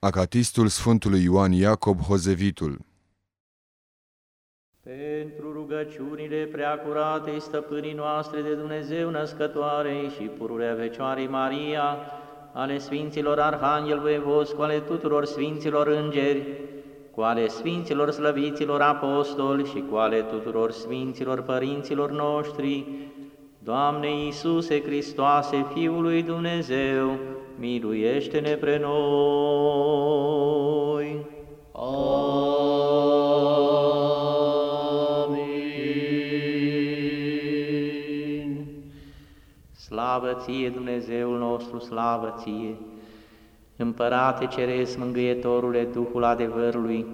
Acatistul Sfântului Ioan Iacob Hozevitul. Pentru rugăciunile preacuratei stăpânii noastre de Dumnezeu născătoarei și pururea Fecioarei Maria, ale Sfinților Arhanghel Voievos, cu ale tuturor Sfinților Îngeri, cu ale Sfinților Slăviților Apostoli și cu ale tuturor Sfinților Părinților noștri, Doamne Iisuse Hristoase, Fiul lui Dumnezeu, miluiește-ne pre noi. Amin. Slavă ție, Dumnezeul nostru, slavă ție! Împărate Ceresc, Mângâietorule, Duhul adevărului,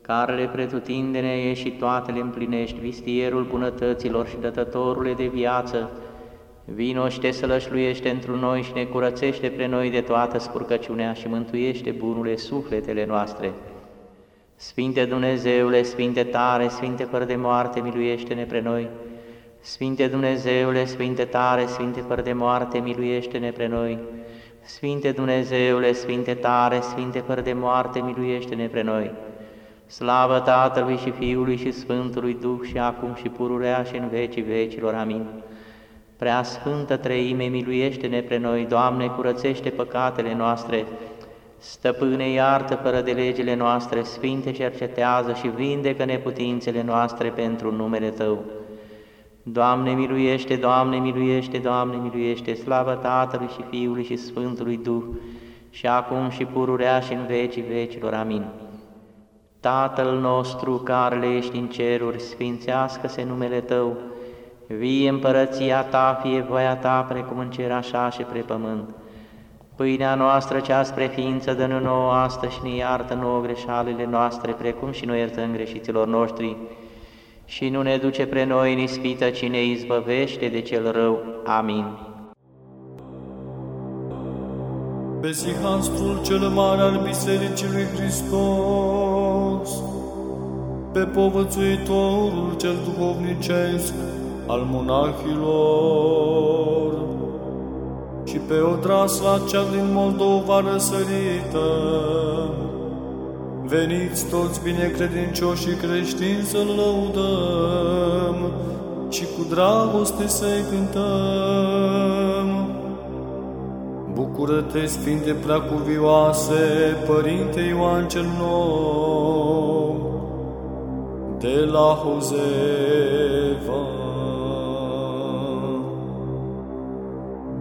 care le pretutindene și toate le împlinești, vistierul bunătăților și dătătorule de viață, Vino și te sălășluiește într noi și ne curățește pre noi de toată spurcăciunea și mântuiește bunule sufletele noastre. Sfinte Dumnezeule, Sfinte tare, Sfinte fără de moarte, miluiește-ne pre noi. Sfinte Dumnezeule, Sfinte tare, Sfinte fără de moarte, miluiește-ne pre noi. Sfinte Dumnezeule, Sfinte tare, Sfinte fără de moarte, miluiește-ne pre noi. Slavă Tatălui și Fiului și Sfântului Duh și acum și pururea și în vecii vecilor. Amin. Prea Sfântă Treime, miluiește-ne pre noi, Doamne, curățește păcatele noastre, Stăpâne, iartă fără de legile noastre, Sfinte, cercetează și vindecă neputințele noastre pentru numele Tău. Doamne, miluiește, Doamne, miluiește, Doamne, miluiește, slavă Tatălui și Fiului și Sfântului Duh, și acum și pururea și în vecii vecilor. Amin. Tatăl nostru care le ești în ceruri, sfințească-se numele Tău, Vie împărăția Ta, fie voia Ta, precum în cer așa și pe pământ. Pâinea noastră cea spre ființă dă nouă astăzi și ne iartă nouă greșalile noastre, precum și noi iertăm greșiților noștri. Și nu ne duce pre noi în ispită, ci ne izbăvește de cel rău. Amin. Pe sihanstrul cel mare al Bisericii lui Hristos, pe povățuitorul cel duhovnicesc, al monahilor și pe o trasla cea din Moldova răsărită. Veniți toți binecredincioși și creștini să-L lăudăm și cu dragoste să-i cântăm. Bucură-te, Sfinte Preacuvioase, Părinte Ioan cel Nou, de la Hozeva.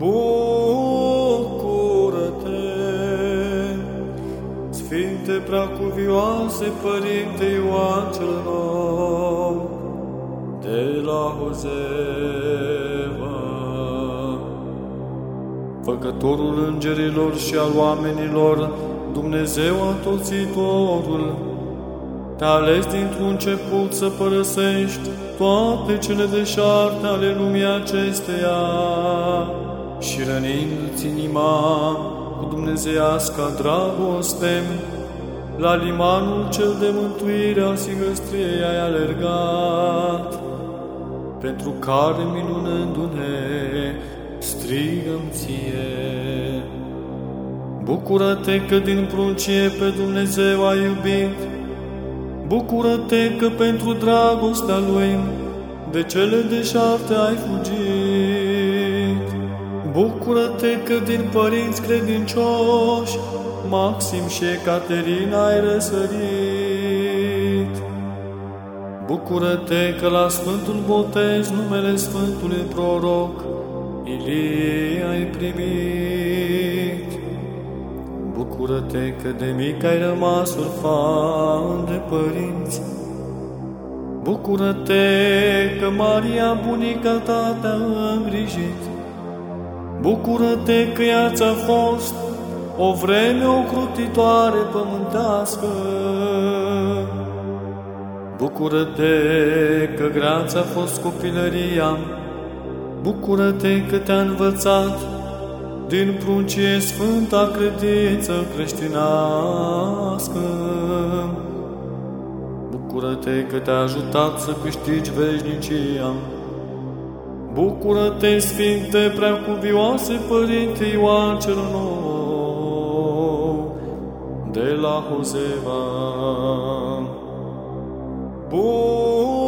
Bucură-te, Sfinte Preacuvioase, Părinte Ioan cel Nou, de la Hozeva, Făcătorul îngerilor și al oamenilor, Dumnezeu atoțitorul, te-a ales dintr-un început să părăsești toate cele deșarte ale lumii acesteia, și rănindu-ți inima cu dumnezeiasca dragoste, la limanul cel de mântuire al sigăstriei ai alergat, pentru care, minunându-ne, strigăm ție. Bucură-te că din pruncie pe Dumnezeu ai iubit, bucură-te că pentru dragostea Lui de cele deșarte ai fugit. Bucură-te că din părinți credincioși, Maxim și Ecaterina ai răsărit. Bucură-te că la Sfântul Botez numele Sfântului Proroc Ilie ai primit. Bucură-te că de mic ai rămas urfan de părinți. Bucură-te că Maria, bunica ta, te-a îngrijit. Bucură-te că ea ți-a fost o vreme ocrutitoare pământească. Bucură-te că grea ți-a fost copilăria, Bucură-te că te-a învățat din pruncie sfânta credință creștinească. Bucură-te că te-a ajutat să câștigi veșnicia, Bucură-te, Sfinte Preacuvioase Părinte Ioan cel Nou, de la Hozeva. Bucură-te,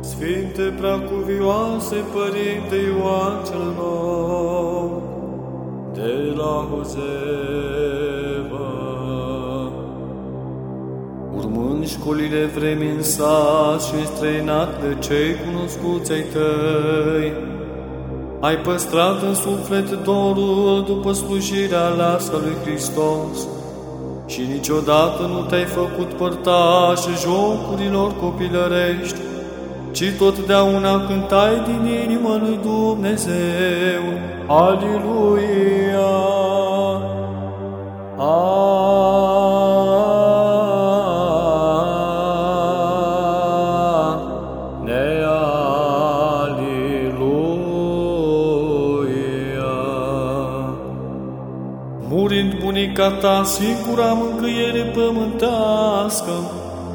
Sfinte preacuvioase Părinte Ioan cel Nou, de la Hozeva. Urmând școlile vremii în sat și străinat de cei cunoscuți ai tăi, ai păstrat în suflet dorul după slujirea aleasă lui Hristos și niciodată nu te-ai făcut părtaș jocurilor copilărești, ci totdeauna cântai din inimă lui Dumnezeu. Aleluia! Ne bunica ta, singura mângâiere pământească,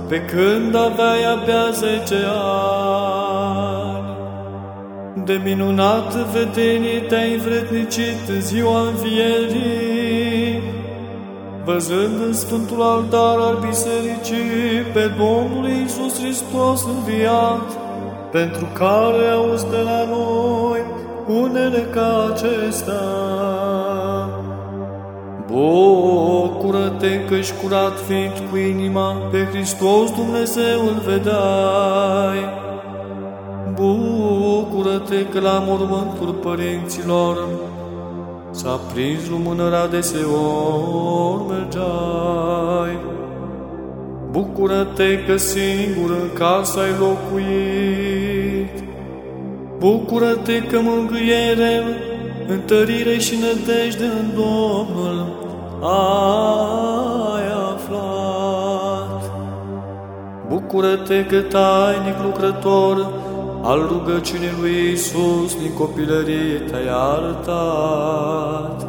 pe când aveai abia zece ani. De minunat vedenie te-ai învrednicit în ziua învierii, văzând în Sfântul Altar al Bisericii pe Domnul Iisus Hristos înviat, pentru care auzi de la noi unele ca acestea. Bucură-te că-și curat fiind cu inima, pe Hristos Dumnezeu îl vedeai. Bucură-te că la mormântul părinților s-a prins lumânărea deseori mergeai. Bucură-te că singur în casă ai locuit. Bucură-te că mângâiere, întărire și nădejde în Domnul ai aflat. Bucură-te că tainic lucrător al rugăciunii lui Iisus din copilărie te-ai arătat.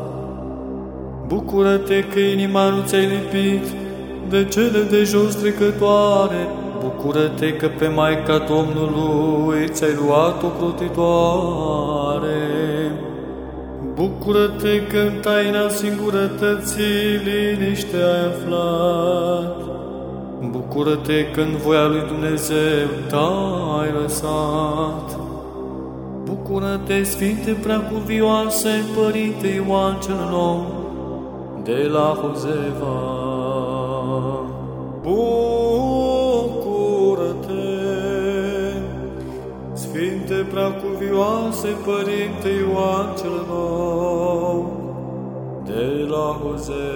Bucură-te că inima nu ți-ai lipit de cele de jos trecătoare. Bucură-te că pe Maica Domnului ți-ai luat o crotitoare. Bucură-te că în taina singurătății liniște ai aflat. Bucură-te că în voia lui Dumnezeu t-ai lăsat. Bucură-te, Sfinte Preacuvioase, Părinte Ioan cel Nou, de la Hozeva. Bucură-te, Sfinte Preacuvioase, Părinte Ioan cel Nou, de la Hozeva.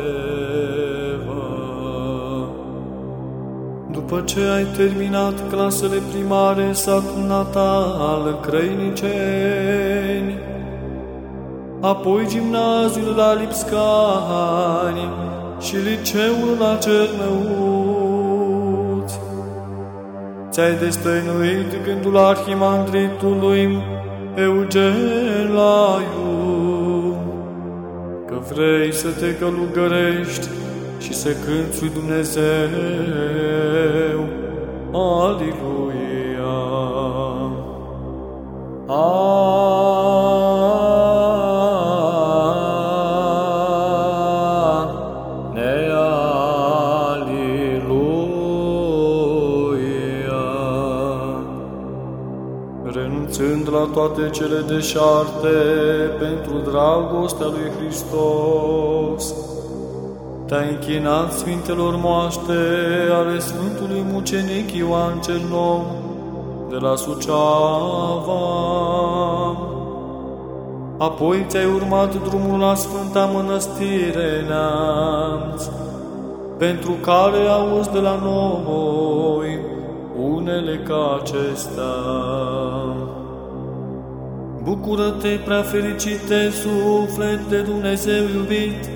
După ce ai terminat clasele primare în satul natal Crăiniceni, apoi gimnaziul la Lipscani și liceul la Cernăuți. Ți-ai destăinuit gândul arhimandritului Eugen Laiu, că vrei să te călugărești și să cânți lui Dumnezeu. Aleluia! A toate cele deșarte pentru dragostea lui Hristos, te-ai închinat Sfintelor moaște ale Sfântului Mucenic Ioan cel Nou de la Suceava. Apoi ți-ai urmat drumul la Sfânta Mănăstire Neamț, pentru care auzi de la noi unele ca acestea. Bucură-te, prea fericite suflet de Dumnezeu iubit,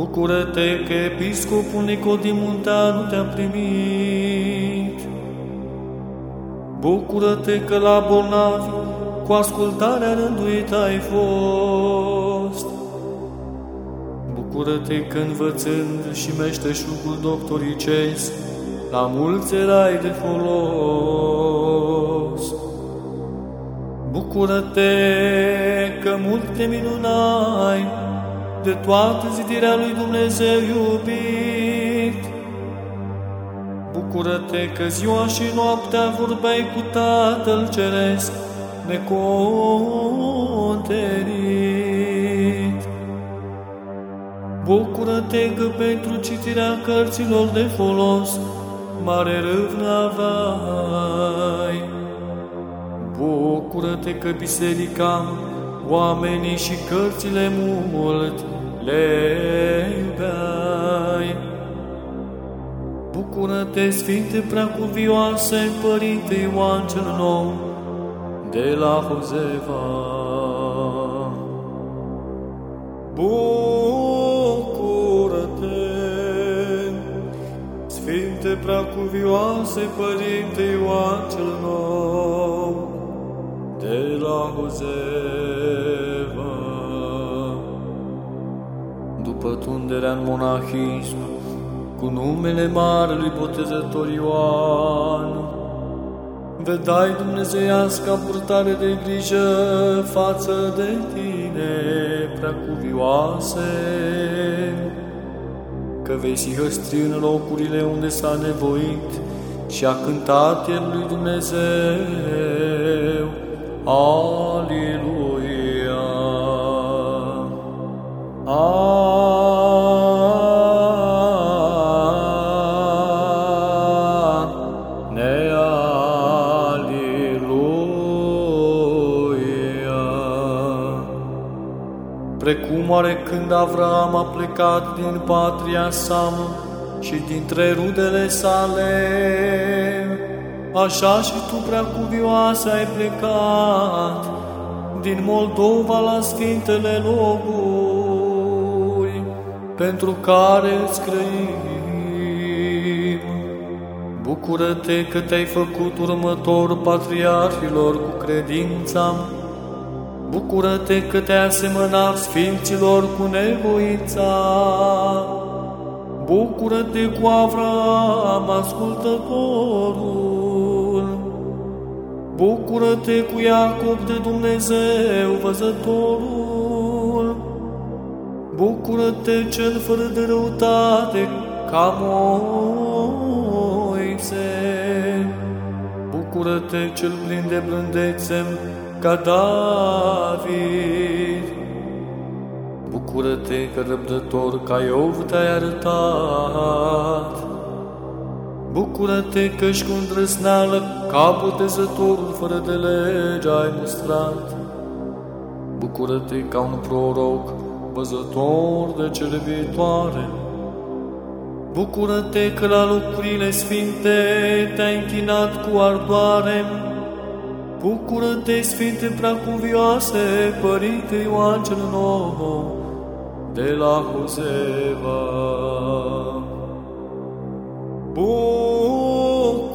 Bucură-te că episcopul Nicodim Munteanu te-a primit. Bucură-te că la bolnavi cu ascultarea rânduită ai fost. Bucură-te că învățând și meșteșugul doctoricesc, la mulți erai de folos. Bucură-te că mult te minunai de toată zidirea lui Dumnezeu iubit. Bucură-te că ziua și noaptea vorbeai cu Tatăl Ceresc, necontenit. Bucură-te că pentru citirea cărților de folos, mare râvnă aveai. Bucură-te că biserica, oamenii și cărțile mult le iubeai. Bucură-te, Sfinte Preacuvioase, Părinte Ioan cel Nou, de la Hozeva. Bucură-te, Sfinte Preacuvioase, Părinte Ioan cel Nou, de la Hozeva. După tunderea în monahism, cu numele Marelui Botezător Ioan, vedai dumnezeiasca purtare de grijă față de tine, preacuvioase, că vei sihăstri în locurile unde s-a nevoit și a cântat El lui Dumnezeu. Aleluia! Ne aleluia! Precum oare când Avram a plecat din patria sa și dintre rudele sale, așa și tu, preacuvioasă, ai plecat din Moldova la Sfintele locuri, pentru care îți grăim. Bucură-te că te-ai făcut următor patriarhilor cu credința, Bucură-te că te-ai asemănat Sfinților cu nevoința, Bucură-te cu Avram, ascultătorul, Bucură-te cu Iacob de Dumnezeu, văzătorul, Bucură-te cel fără de răutate, ca Moise, Bucură-te cel plin de blândețe, ca David, Bucură-te că răbdător ca Iov te-ai arătat. Bucură-te că și cu îndrăsneală ca botezătorul fără de lege ai mustrat. Bucură-te ca un proroc, văzător de cele viitoare. Bucură-te că la lucrurile sfinte te-ai închinat cu ardoare. Bucură-te, Sfinte Preacuvioase, Părinte Ioan cel Nou, de la Huzeva. Bucură-te,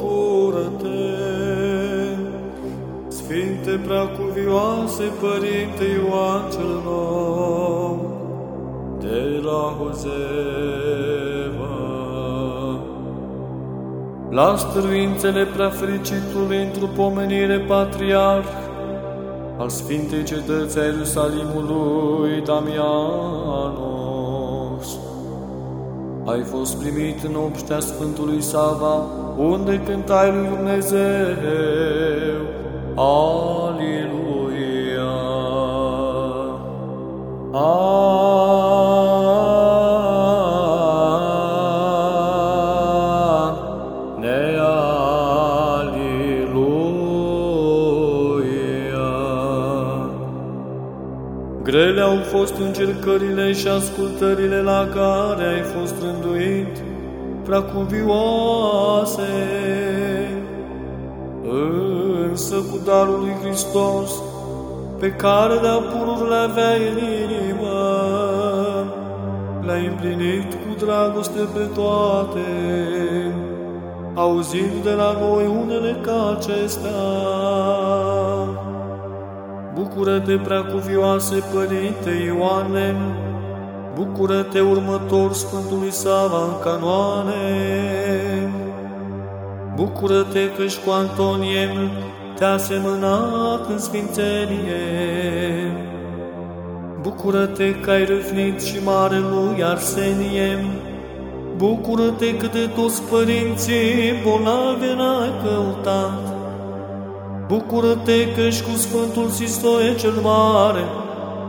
Sfinte Preacuvioase, Părinte Ioan cel Nou, de la Huzeva. La stăruințele preafericitului într-o pomenire patriarh, al Sfintei Cetății a Ierusalimului Damianos. Ai fost primit în obștea Sfântului Sava, unde cântai lui Dumnezeu. Aleluia! Ne au fost încercările și ascultările la care ai fost rânduit, preacuvioase. Însă cu darul lui Hristos, pe care de-a pururile avea în inimă, le-ai împlinit cu dragoste pe toate, auzind de la noi unele ca acestea. Bucură-te, preacuvioase Părinte Ioane, Bucură-te, următor Sfântului Sava în canoane, Bucură-te că și cu Antonie te-a semănat în sfințenie, Bucură-te că ai râvnit și mare lui Arsenie. Bucură-te că de toți părinții bolnavi n-ai căutat. Bucură-te că ești cu Sfântul Sistoie cel Mare,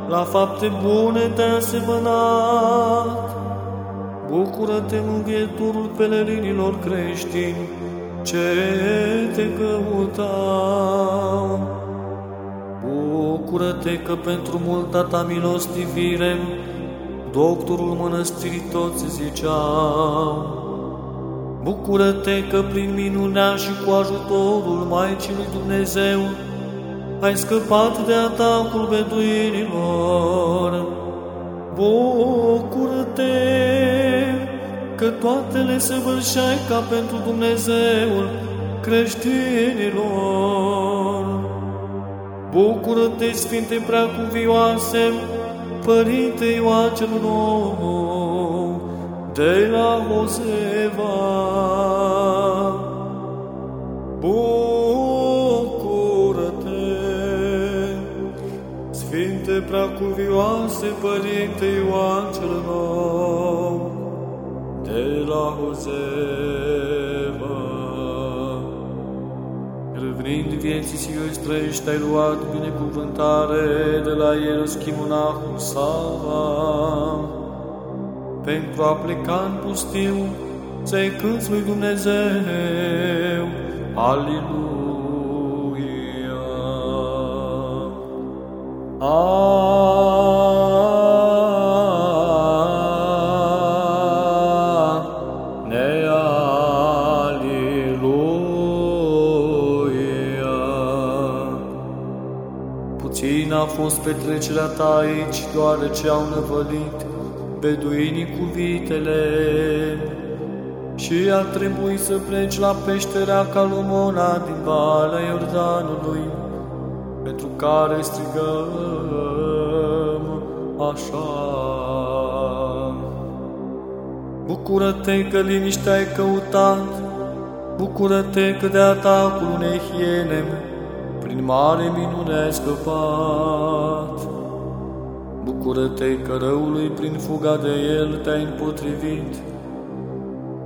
la fapte bune te-a asemănat. Bucură-te, mângâieturul pelerinilor creștini, ce te căutau. Bucură-te că pentru multa ta milostivire, doctorul mănăstirii toți ziceau. Bucură-te că prin minunea și cu ajutorul Maicii lui Dumnezeu ai scăpat de atacul beduinilor. Bucură-te că toate le săvârșeai ca pentru Dumnezeul creștinilor. Bucură-te, Sfinte Preacuvioase, Părinte Ioan cel Nou, de la Hozeva. Bucură-te, Sfinte Preacuvioase, Părinte Ioan cel Nou, de la Hozeva. Râvnind vieții și își trăiești, ai luat binecuvântare de la Ieruschim monahul Sava, pentru a pleca în pustiu, să-i cânți lui Dumnezeu. Aleluia! Puțin a fost petrecerea ta aici, deoarece au năvălit beduinii cu vitele și a trebuit să pleci la peșterea Calumona din Valea Iordanului, pentru care strigăm așa. Bucură-te că liniștea ai căutat, bucură-te că de atacul unei hiene, prin mare minune ai scăpat. Bucură-te că răului prin fuga de el te-ai împotrivit.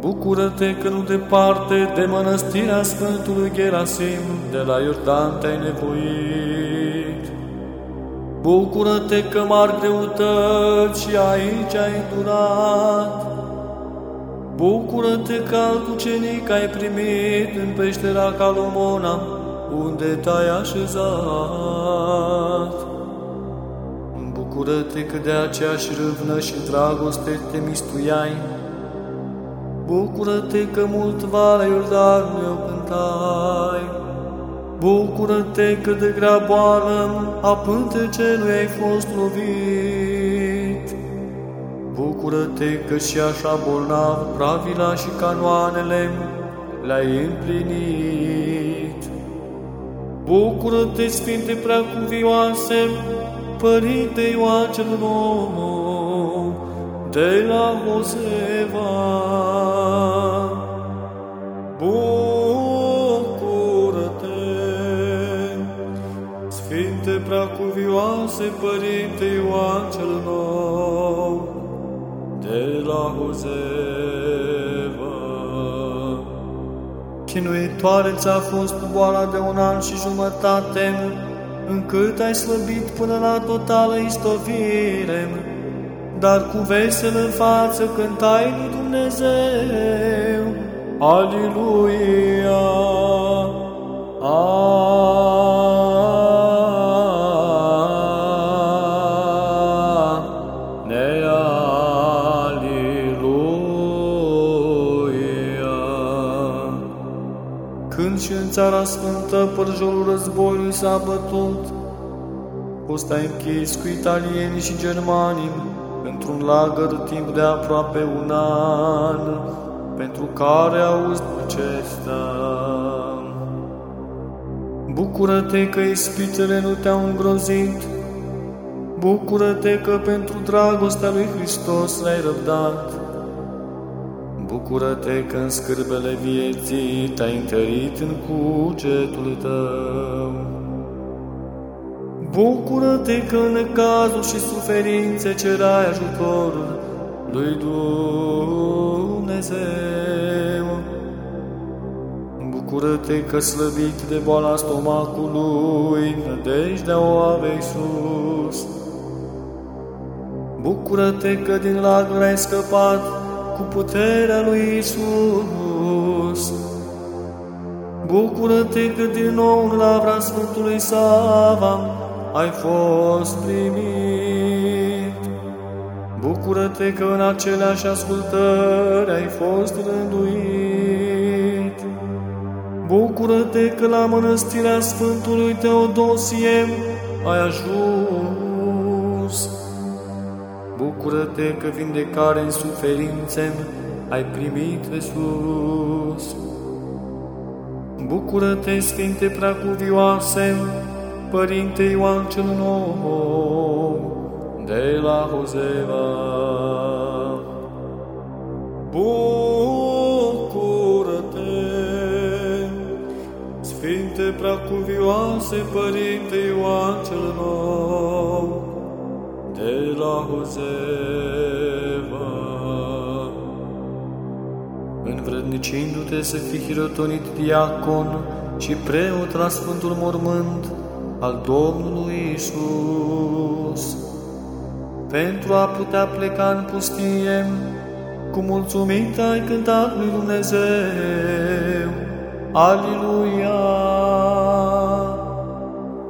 Bucură-te că nu departe de mănăstirea Sfântului Gerasim, de la Iordan te-ai nevoit. Bucură-te că mari greutăți și aici ai durat. Bucură-te că alt ucenic ai primit în peștera Calomona, unde te-ai așezat. Bucură-te că de aceeași râvnă și dragoste te mistuiai. Bucură-te că mult Valea Iordanului o cântai. Bucură-te că de grea boală a pântecelui ai fost lovit. Bucură-te că și așa bolnav pravila și canoanele le-ai împlinit. Bucură-te, Sfinte Preacuvioase, Părinte Ioan cel Nou, de la Hozeva. Bucură-te, Sfinte Preacuvioase, Părinte Ioan cel Nou, de la Hozeva. Chinuitoare ți-a fost boala de un an și jumătate, încât ai slăbit până la totală istovire, dar cu vesel în față cântai lui Dumnezeu. Aleluia! A, țara sfântă părjorul războiului s-a bătut, fost ai închis cu italienii și germanii într-un lagăr timp de aproape un an, pentru care auzi acesta. Bucură-te că ispitele nu te-au îngrozit, bucură-te că pentru dragostea lui Hristos l-ai răbdat, Bucură-te că în scârbele vieții te-ai întărit în cugetul tău. Bucură-te că în cazul și suferințe cerai ajutorul lui Dumnezeu. Bucură-te că slăbit de boala stomacului, nădejdea o avei sus. Bucură-te că din lagăr ai scăpat cu puterea lui Isus. Bucură-te că din nou în lavra Sfântului Sava ai fost primit. Bucură-te că în aceleași ascultări ai fost rânduit. Bucură-te că la mănăstirea Sfântului Teodosie ai ajuns. Bucură-te că vindecare în suferințe ai primit de sus. Bucură-te, Sfinte Preacuvioase, Părinte Ioan cel Nou, de la Hozeva. Bucură-te, Sfinte Preacuvioase, Părinte Ioan cel Nou, de la Hozeva. Învrednicindu-te să fii hirotonit diacon și preot la Sfântul Mormânt al Domnului Isus, pentru a putea pleca în pustie, cu mulțumit ai cântat lui Dumnezeu. Aleluia!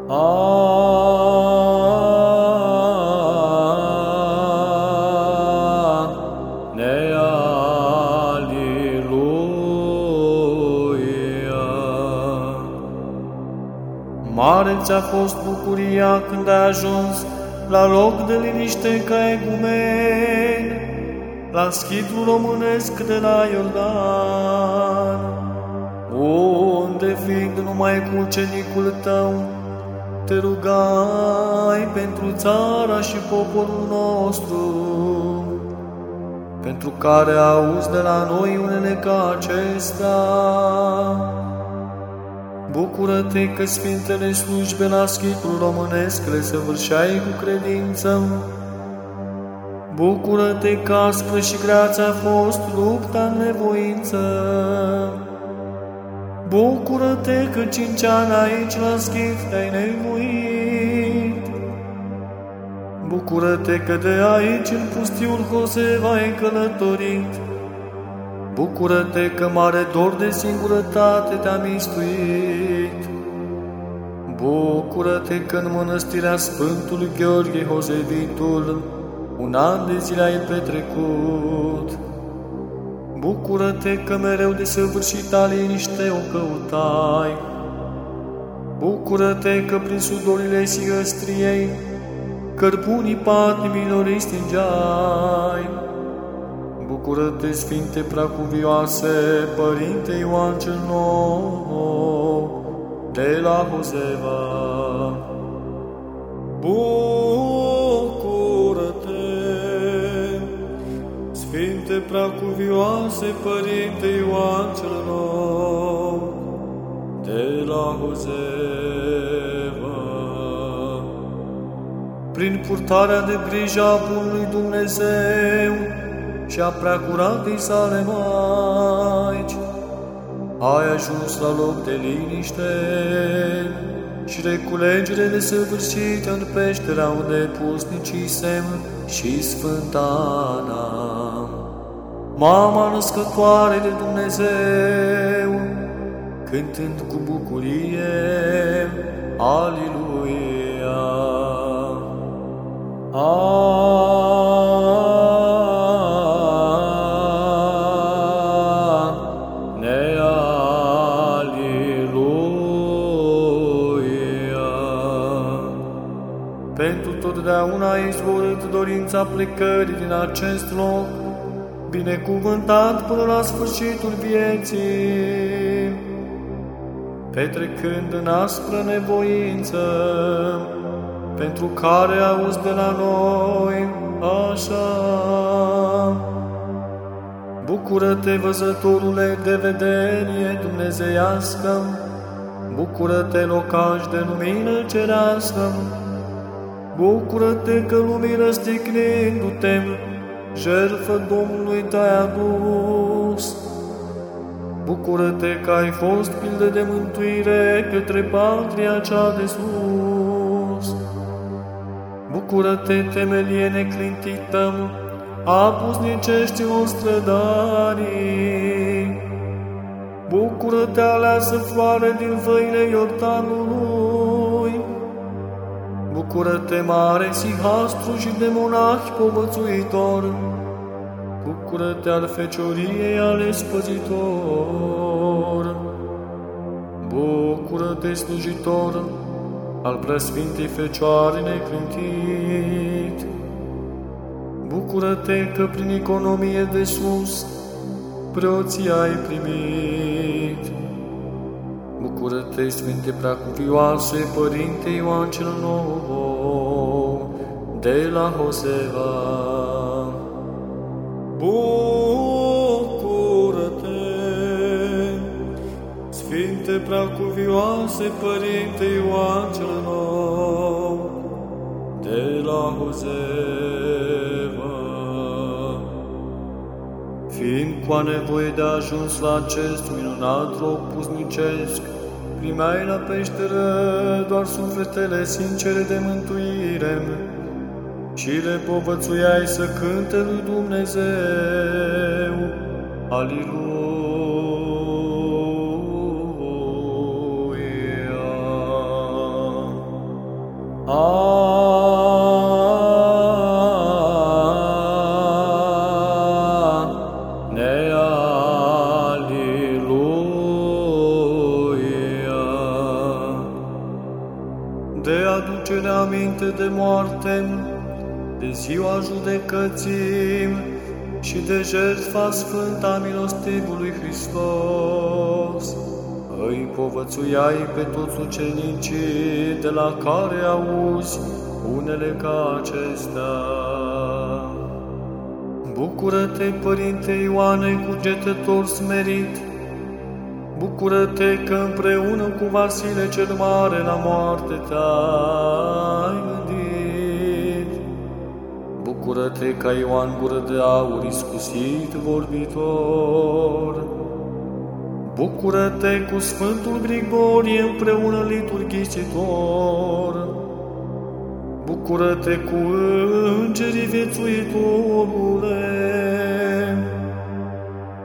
Ne ți-a fost bucuria când ai ajuns la loc de liniște ca egumen, la schitul românesc de la Iordan, unde fiind numai cu ucenicul tău, te rugai pentru țara și poporul nostru, pentru care auzi de la noi unele ca acestea. Bucură-te că Sfintele slujbe la schitul românesc le săvârșeai cu credință. Bucură-te că aspră și greață a fost lupta în nevoință. Bucură-te că cinci ani aici la schif te-ai nevoit. Bucură-te că de aici în pustiul Hoseva ai călătorit. Bucură-te că mare dor de singurătate te-a mistuit. Bucură-te că în mănăstirea Sfântului Gheorghe Hozevitul un an de zile ai petrecut. Bucură-te că mereu de săvârșita liniște o căutai. Bucură-te că prin sudorile sigăstriei cărbunii patimilor îi stingeai. Bucură-te, Sfinte Preacuvioase, Părinte Ioan cel Nou, de la Hozeva. Bucură-te, Sfinte Preacuvioase, Părinte Ioan cel Nou, de la Hozeva. Prin purtarea de grijă a Bunului Dumnezeu, și a preacuratei sale maici. Ai ajuns la loc de liniște și reculegere de săvârșit în peștera unde pusnicisem și sfântana. Mama născătoare de Dumnezeu, cântând cu bucurie, Aliluia. Ne Pentru totdeauna ai izvorât dorința plecării din acest loc, binecuvântat până la sfârșitul vieții, petrecând în aspră nevoință, pentru care auzi de la noi așa. Bucură-te, văzătorule de vedenie dumnezeiască, Bucură-te, locaș de lumină cerească, Bucură-te că lumii răstignindu-te, jertfă Domnului te-ai adus. Bucură-te că ai fost pildă de mântuire către patria cea de sus. Bucură-te, temelie neclintită, a pusniceștilor strădanii. Bucură-te, aleasă floare din văile Iordanului. Bucură-te, mare sihastru și de monahi povățuitor. Bucură-te al fecioriei ale spăzitor. Bucură-te, slujitor, al preasfintei Fecioare neclintit. Bucură-te că prin economie de sus preoții ai primit. Bucură-te, Sfinte Preacuvioase, Părinte Ioan cel Nou, de la Hoseva. Bucură-te, Sfinte Preacuvioase, Părinte Ioan cel Nou, de la Hoseva. Fiind cu nevoie de ajuns la acest minunat loc puznicesc, primeai la peșteră doar sufletele sincere de mântuire și le povățuiai să cânte lui Dumnezeu. Aleluia. De moarte, de ziua judecății și de jertfa sfânta milostivului Hristos. Îi povățuiai pe toți ucenicii de la care auzi unele ca acestea. Bucură-te, Părinte Ioane, cugetător smerit, Bucură-te că împreună cu Vasile cel Mare la moarte te-ai gândit. Bucură-te ca Ioan Gură de Aur, iscusit vorbitor. Bucură-te cu Sfântul Grigorie împreună liturghicitor. Bucură-te cu îngerii viețuitorule.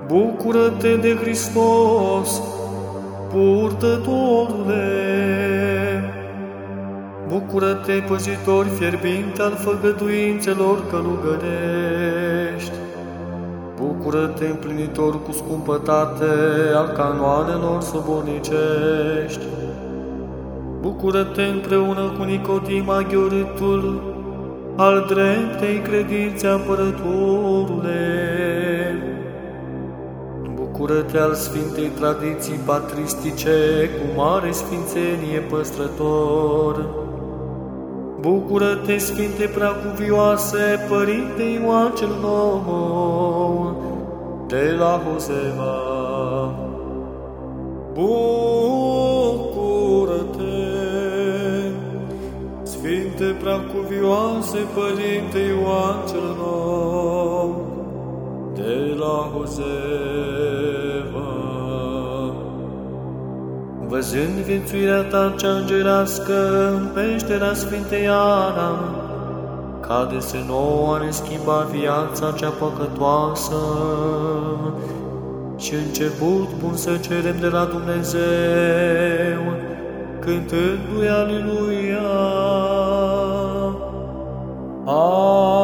Bucură-te de Hristos, purtătorule. Bucură-te, păzitori fierbinte al făgăduințelor călugărești. Bucură-te, împlinitor cu scumpătate al canoanelor sobornicești. Bucură-te împreună cu Nicodim aghioritul al dreptei credințe apărătorule. Bucură-te al Sfintei tradiții patristice cu mare sfințenie păstrător. Bucură-te, Sfinte Preacuvioase, Părinte Ioan cel Nou, de la Hoseva. Bucură-te, Sfinte Preacuvioase, Părinte Ioan cel Nou, de la Hoseva. Văzând viețuirea ta cea îngerească în peștera Sfintei Ana, cade se nouă a ne schimba viața cea păcătoasă și început bun să cerem de la Dumnezeu, cântându-i Aleluia. A,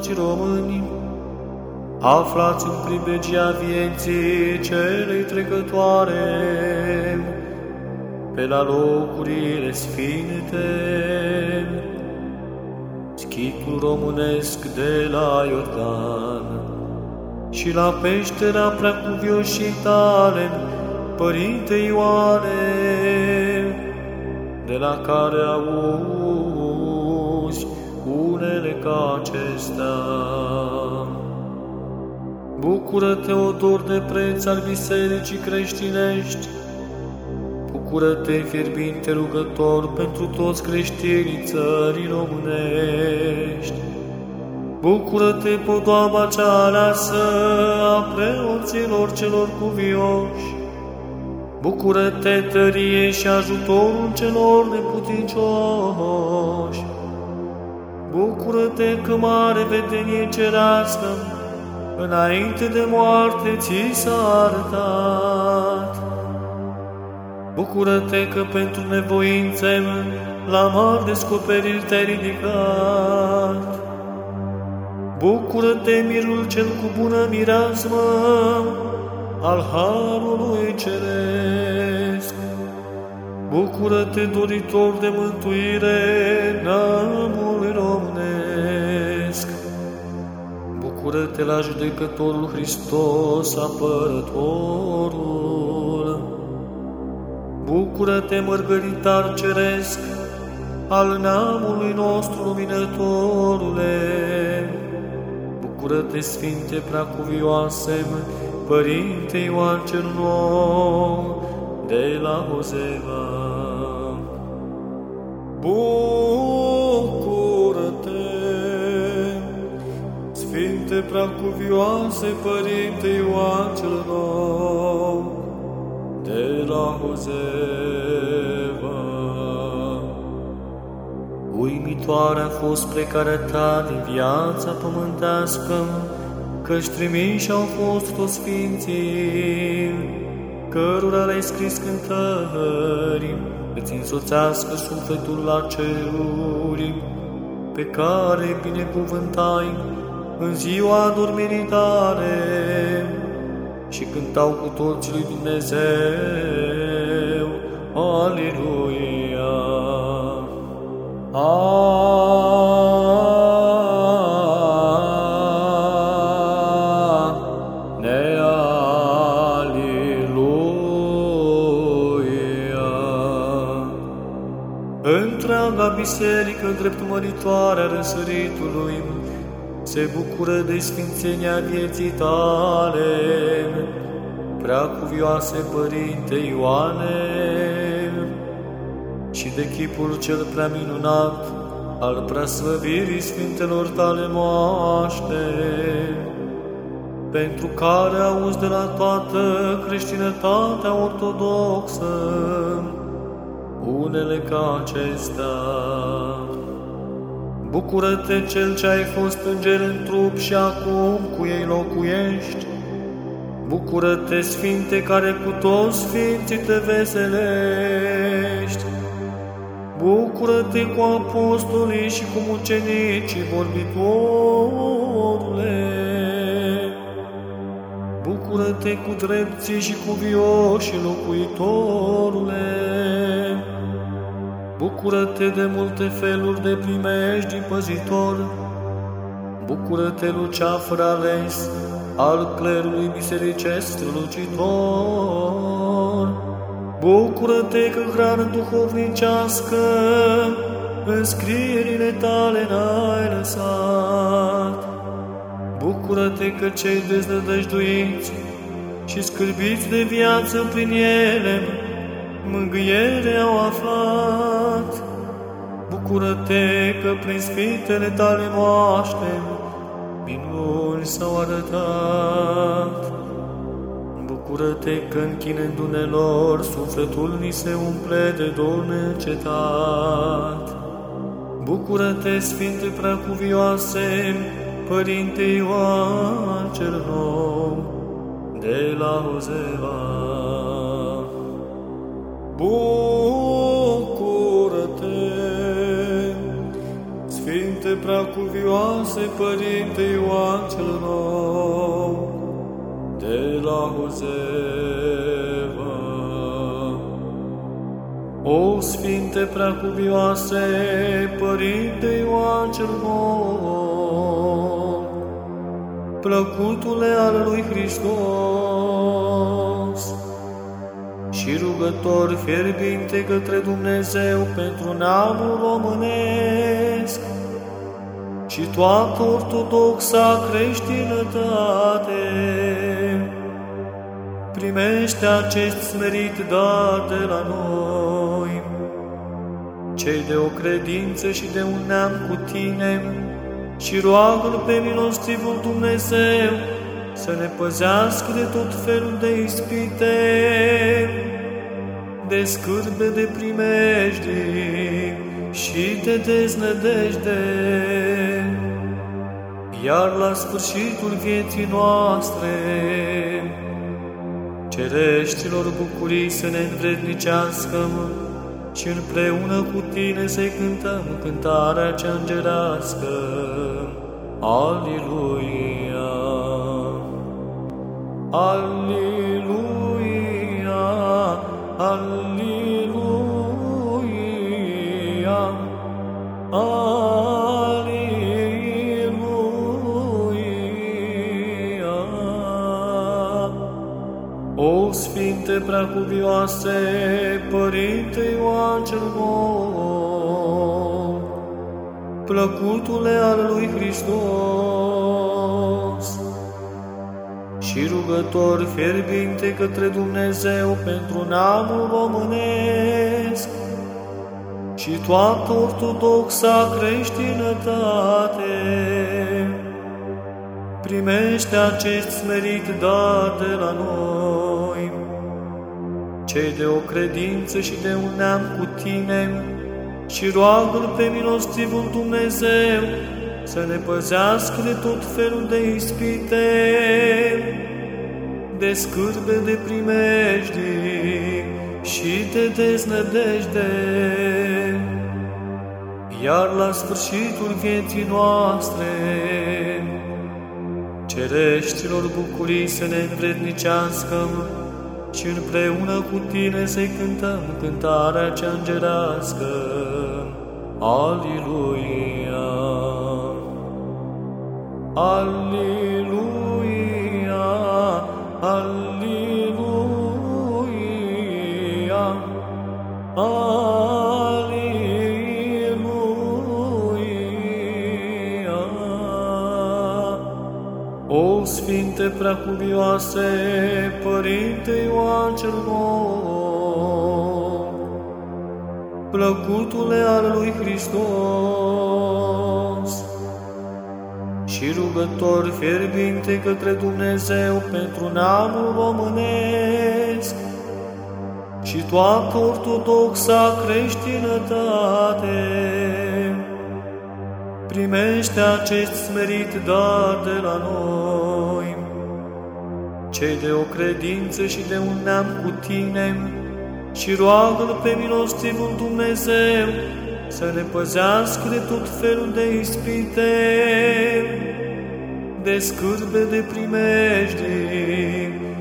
toți frații români, aflați în pribegia vieții celei trecătoare, pe la locurile sfinte, schitul românesc de la Iordan și la peștera preacuvioșii tale, Părinte Ioane, de la care auzi ca acestea. Bucură-te, odor de preț al bisericii creștinești, Bucură-te, fierbinte rugător, pentru toți creștinii țării românești. Bucură-te, podoaba cea aleasă a preoților celor cuvioși. Bucură-te, tărie și ajutorul celor neputincioși. Bucură-te că mare vedenie cerească, înainte de moarte ți s-a arătat. Bucură-te că pentru nevoințe la mari descoperiri te-ai ridicat. Bucură-te, mirul cel cu bună mireasmă al Harului Ceresc. Bucură-te, doritor de mântuire neamului românesc. Bucură-te la judecătorul Hristos, apărătorul. Bucură-te, mărgăritar ceresc, al neamului nostru luminătorule. Bucură-te, Sfinte Preacuvioase, Părinte Ioan cel Nou, de la Hozeva. Bucură-te, Sfinte Preacuvioase, Părinte Ioan cel Nou, de la Hozeva. Uimitoare a fost plecarea ta din viața pământească, căci trimiși au fost toți sfinții, cărora le-ai scris cântări, îți însoțească sufletul la ceruri, pe care binecuvântai în ziua adormirii tale și cântau cu toți lui Dumnezeu. Aleluia! Întreaga biserică dreptumăritoare a răsăritului se bucură de sfințenia vieții tale, prea cuvioase Părinte Ioane, și de chipul cel prea minunat al preasvăvirii Sfintelor tale moaște, pentru care auzi de la toată creștinătatea ortodoxă unele ca acestea. Bucură-te cel ce ai fost înger în trup și acum cu ei locuiești. Bucură-te, Sfinte, care cu toți Sfinții te veselești. Bucură-te cu apostolii și cu mucenicii vorbitorule. Bucură-te cu drepții și cu vioși locuitorule. Bucură-te de multe feluri de primești păzitor. Bucură-te, luceafăr ales al clerului bisericesc strălucitor. Bucură-te că hrană duhovnicească în scrierile tale n-ai lăsat. Bucură-te că cei deznădăjduiți și scârbiți de viață prin ele mângâiere au aflat. Bucură-te că prin sfintele tale moaște, minuni s-au arătat. Bucură-te că închinându-ne lor, sufletul ni se umple de dor neîncetat. Bucură-te, Sfinte Preacuvioase, Părinte Ioan cel Nou, de la Ozeva. Bucură-te, Sfinte Preacuvioase, Părinte Ioan cel Nou, de la Hozeva. O Sfinte Preacuvioase, Părinte Ioan cel Nou, plăcutule al lui Hristos, și rugător fierbinte către Dumnezeu pentru neamul românesc și și toată ortodoxa creștinătate. Primește acest smerit dat de la noi, cei de o credință și de un neam cu tine, și roagă pe milostivul Dumnezeu să ne păzească de tot felul de ispite, de scârbe de primejdi și de deznădejde. Iar la sfârșitul vieții noastre, cereștilor bucurii să ne învrednicească și împreună cu tine să-i cântăm cântarea cea îngerească. Aliluia! Aliluia! Aliluia! Sfinte Preacuvioase, Părinte Ioan cel Bun, plăcutule al lui Hristos și rugător fierbinte către Dumnezeu pentru neamul românesc și toată ortodoxa creștinătate, primește acest smerit dat de la noi, cei de o credință și de un neam cu tine, și roagă pe milostivul Dumnezeu să ne păzească de tot felul de ispite, de scârbe de primejdi și de deznădejde. Iar la sfârșitul vieții noastre, cereștilor bucurii să ne învrednicească și împreună cu tine să-i cântăm cântarea cea îngerească. Aliluia! Aliluia! Aliluia! Aliluia! Sfinte Preacuvioase, Părinte Ioan cel Bun, plăcutule al lui Hristos și rugător fierbinte către Dumnezeu pentru neamul românesc și toată ortodoxa creștinătate, primește acest smerit dat de la noi, cei de o credință și de un neam cu tine, și roagă pe milostivul Dumnezeu să ne păzească de tot felul de ispite, de scârbe de primejdi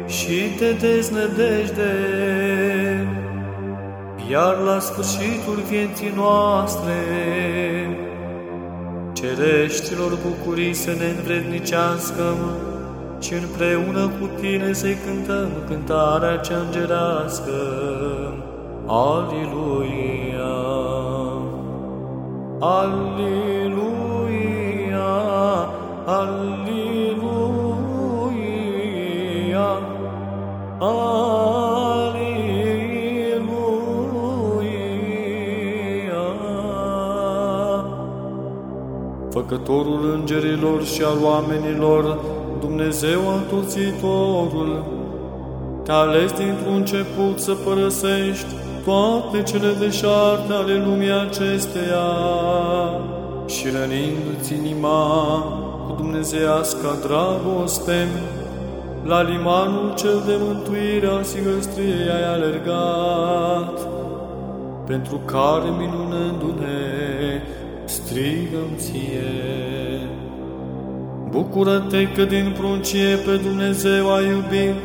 și de deznădejde. Iar la sfârșitul vieții noastre, cereștilor bucurii să ne învrednicească și împreună cu tine să-i cântăm cântarea cea îngerească. Aliluia! Aliluia! Aliluia! Aliluia! Făcătorul îngerilor și al oamenilor, Dumnezeu Atoțitorul, te-a ales dintr-un început să părăsești toate cele deșarte ale lumii acesteia și rănindu-ți inima cu dumnezeiasca dragoste, la limanul cel de mântuire al sigăstriei ai alergat, pentru care minunându-ne strigăm ție. Bucură-te că din pruncie pe Dumnezeu ai iubit,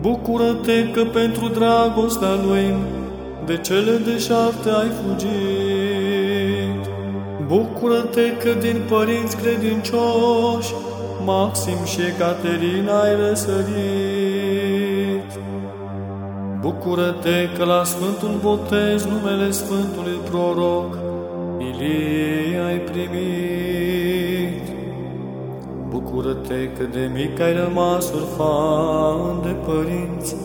Bucură-te că pentru dragostea Lui de cele deșarte ai fugit. Bucură-te că din părinți credincioși Maxim și Ecaterina ai răsărit. Bucură-te că la Sfântul Botez numele Sfântului Proroc copilii ai primit. Bucură-te că de mic ai rămas orfan de părinți.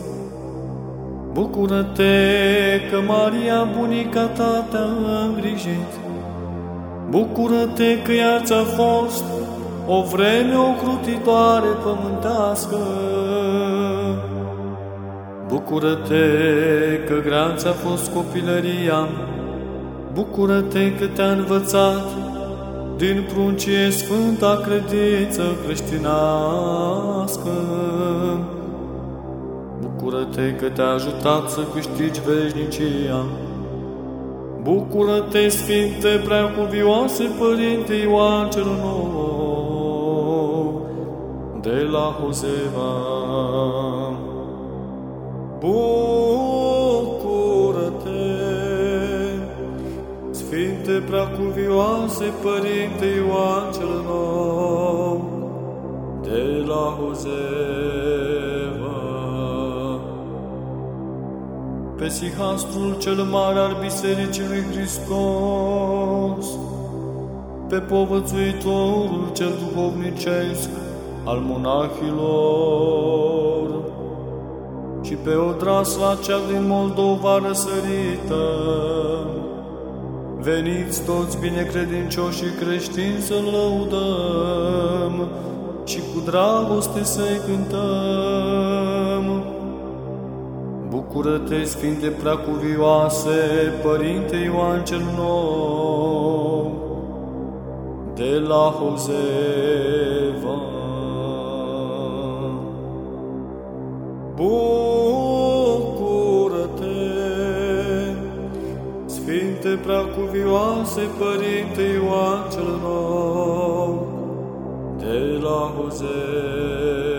Bucură-te că Maria, bunica ta, te-a îngrijit. Bucură-te că ea ți-a fost o vreme ocrutitoare pământească. Bucură-te că grea ți-a fost copilăria, Bucură-te că te-a învățat din pruncie sfânta credință creștinască. Bucură-te că te-a ajutat să câștigi veșnicia. Bucură-te, Sfinte Preacuvioase Părinte Ioan cel Nou, de la Hozeva. Bucură-te, Sfinte Preacuvioase Părinte Ioan cel Nou, de la Hozeva. Pe Sihastrul cel mare al Bisericii lui Hristos, pe povățuitorul cel duhovnicesc al monahilor, și pe odrasla cea din Moldova răsărită. Veniți toți binecredincioși și creștini să-L lăudăm și cu dragoste să-i cântăm. Bucură-te, Sfinte Preacuvioase, Părinte Ioan cel Nou, de la Hozeva. Bucură-te, Preacuvioase, Părinte Ioan cel Nou, de la Hozeva.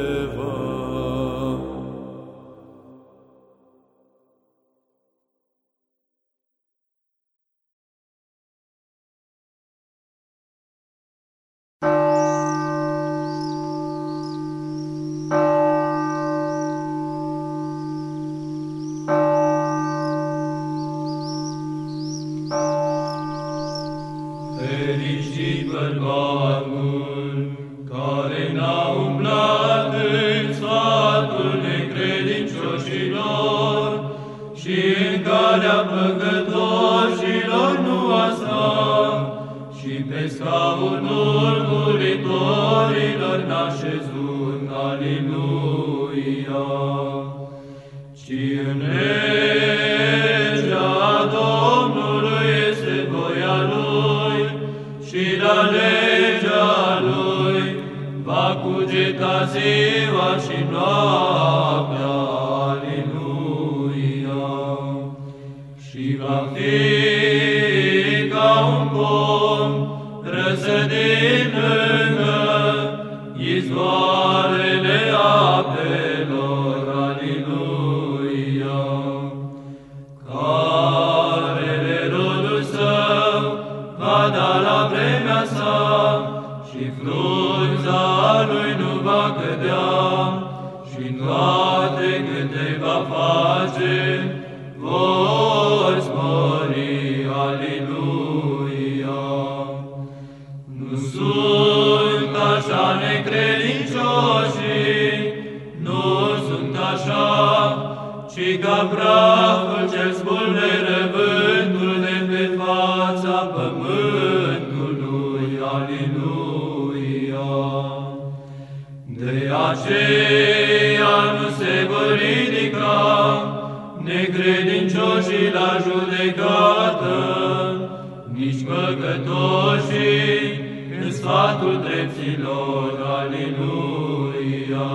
Va cădea și toate câte va face vor spori, Aliluia. Nu sunt așa necredincioși, nu sunt așa, ci ca praful cel spulberă aceea nu se vor ridica necredincioșii la judecată, nici păcătoșii în sfatul dreptilor, Aliluia.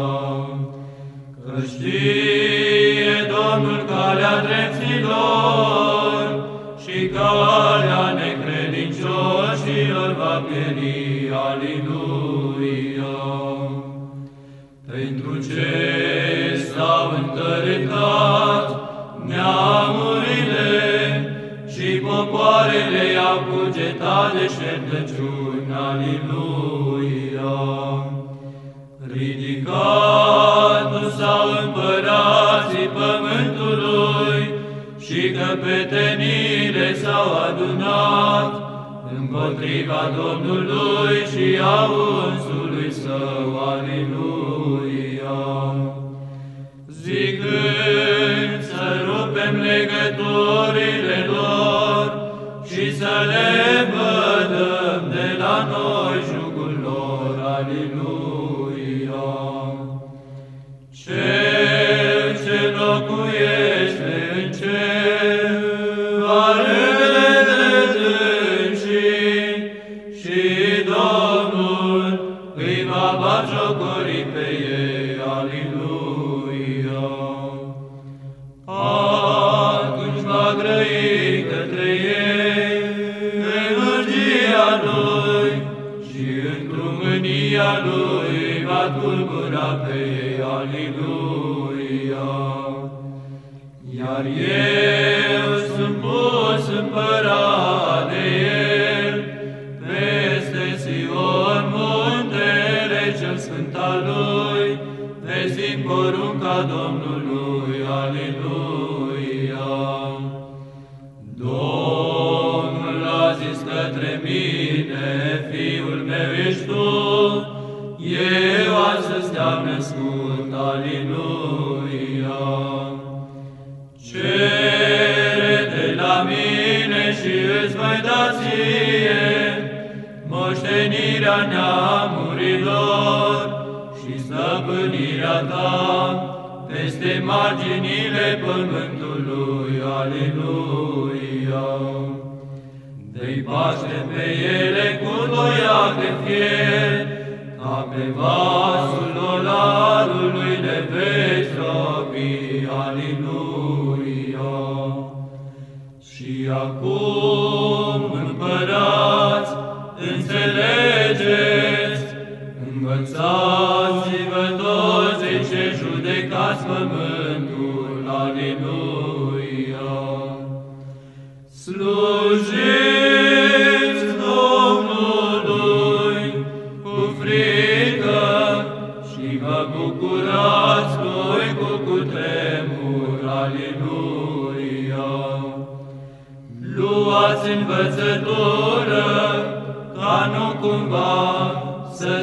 Că știe Domnul calea dreptilor și calea necredincioșilor va pieri, Aliluia. ce s-au întărâtat și popoarele au cugetat de șertăciuni, Aliluia! Ridicat s-au împărații pământului și căpetenile s-au adunat împotriva Domnului și au batjocori pe ei, Aliluia. Atunci va grăi către ei energia Lui și într-o mânia Lui va tulba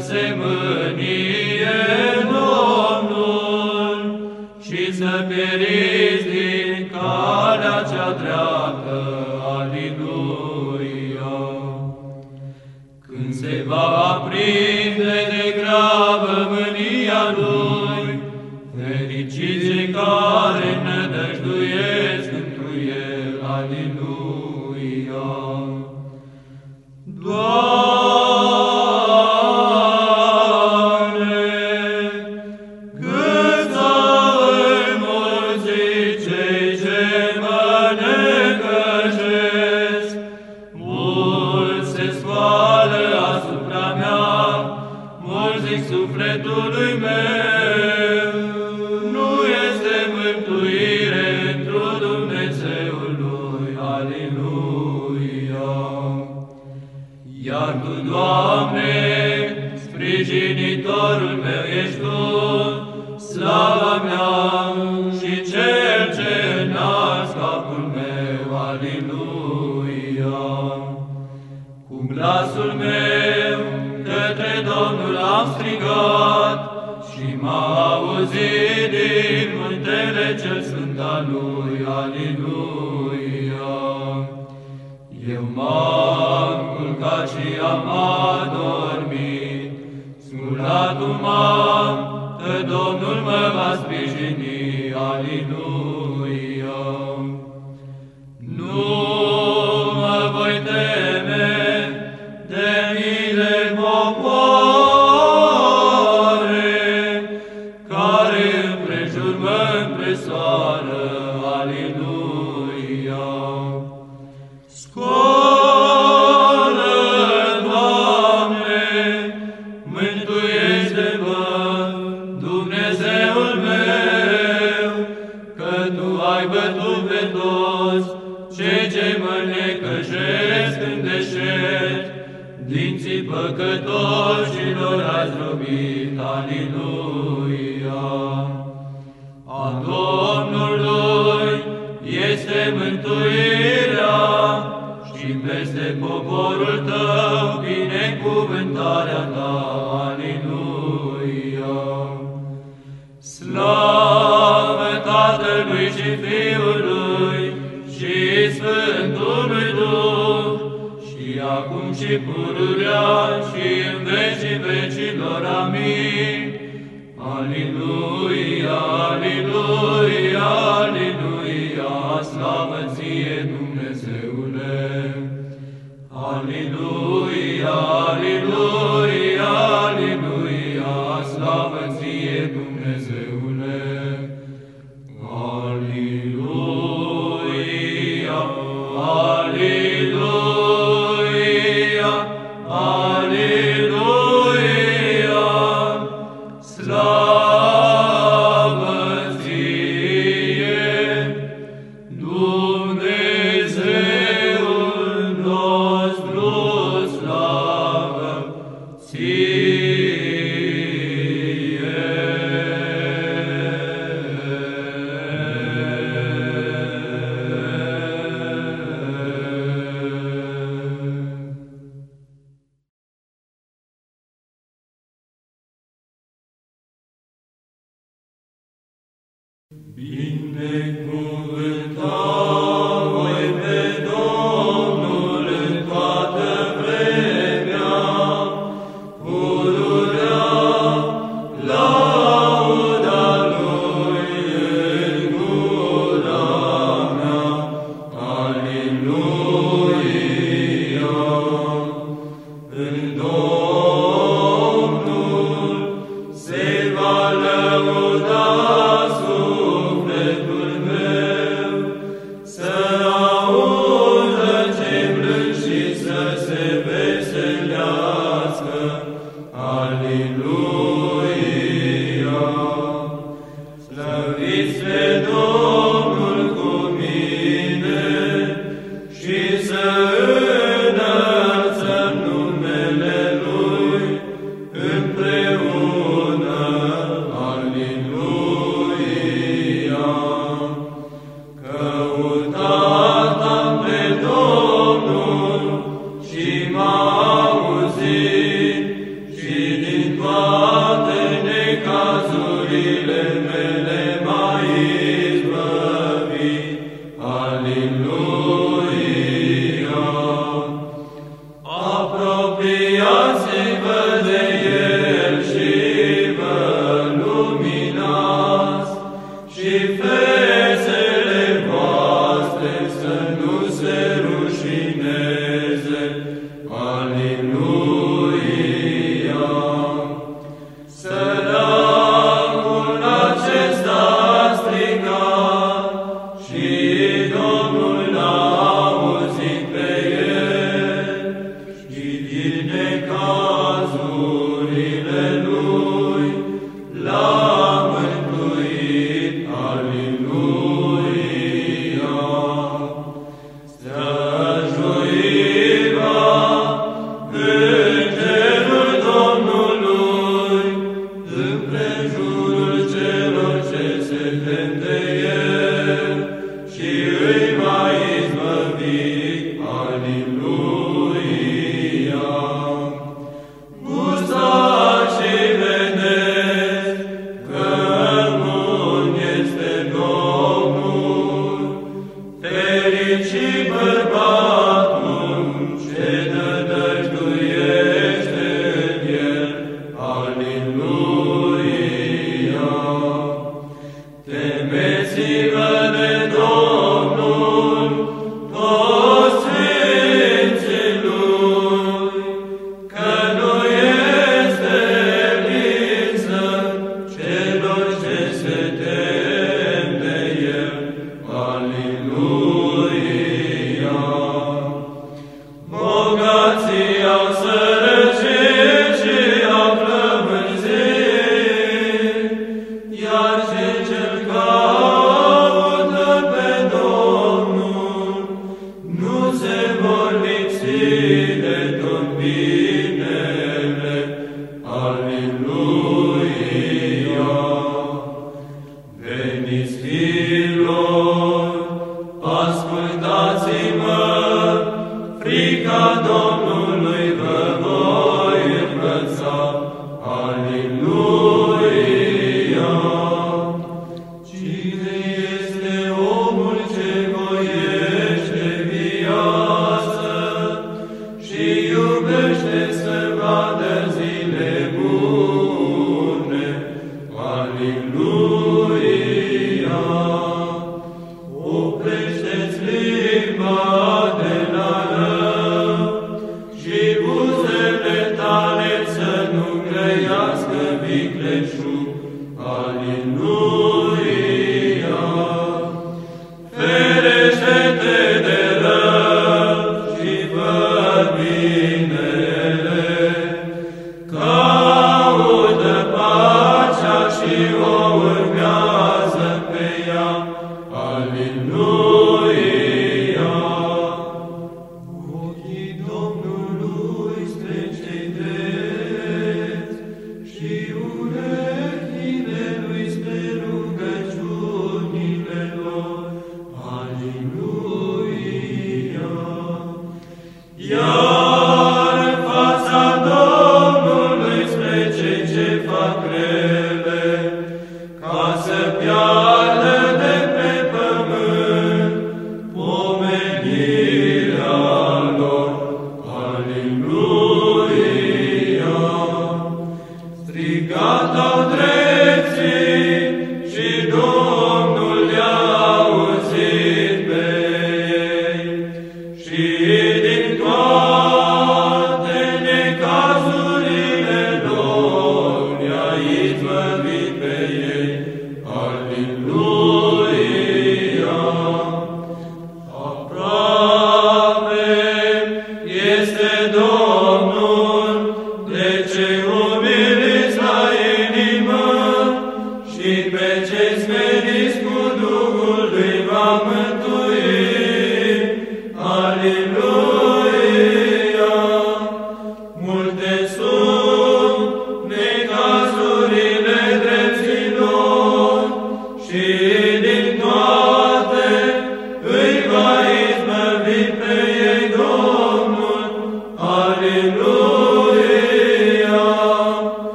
se mânie Domnul și să periți din calea cea dreaptă. Aleluia! Când se va